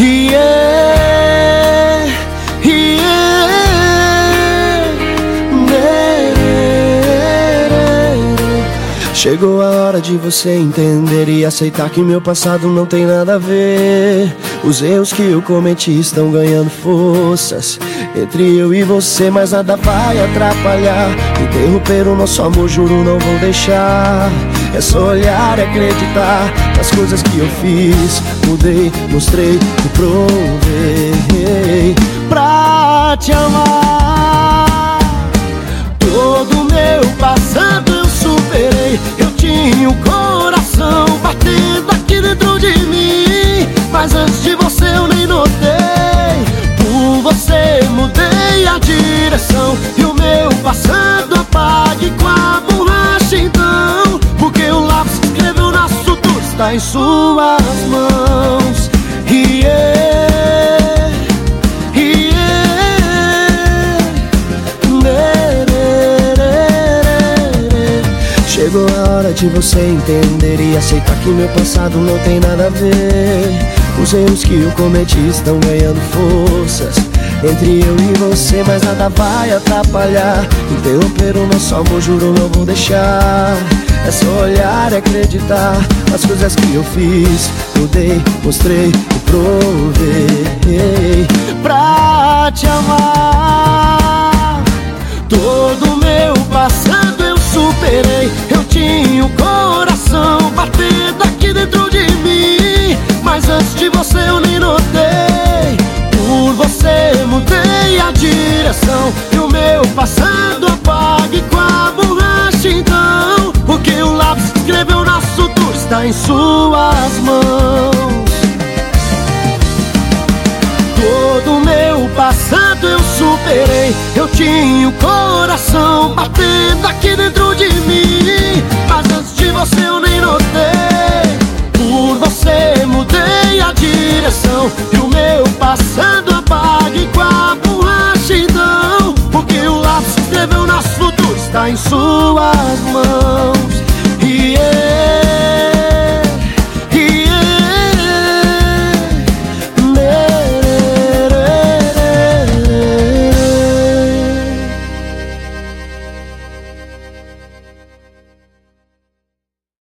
Yeah, yeah. Chegou a hora de você entender e aceitar que meu passado não tem nada a ver. Os erros que eu cometi estão ganhando forças entre eu e você, mas nada vai atrapalhar. E derrubar o nosso amor, juro, não vou deixar. É só olhar e acreditar nas coisas que eu fiz. Mudei, mostrei e provei pra te amar. Todo meu passado eu superei. Eu tinha o em suas mãos. Yeah, yeah. Chegou a hora de você entender e aceitar que meu passado não tem nada a ver. Os erros que eu cometi estão ganhando forças entre eu e você, mas nada vai atrapalhar. Interromper o nosso amor, juro, não vou deixar. É só olhar e acreditar nas coisas que eu fiz. Mudei, mostrei e provei pra te amar. Em suas mãos. Todo meu passado eu superei. Eu tinha o coração batendo aqui dentro de mim. Mas antes de você eu nem notei. Por você mudei a direção. E o meu passado apague com a borracha então. Porque o lápis escreveu nosso futuro está em suas mãos.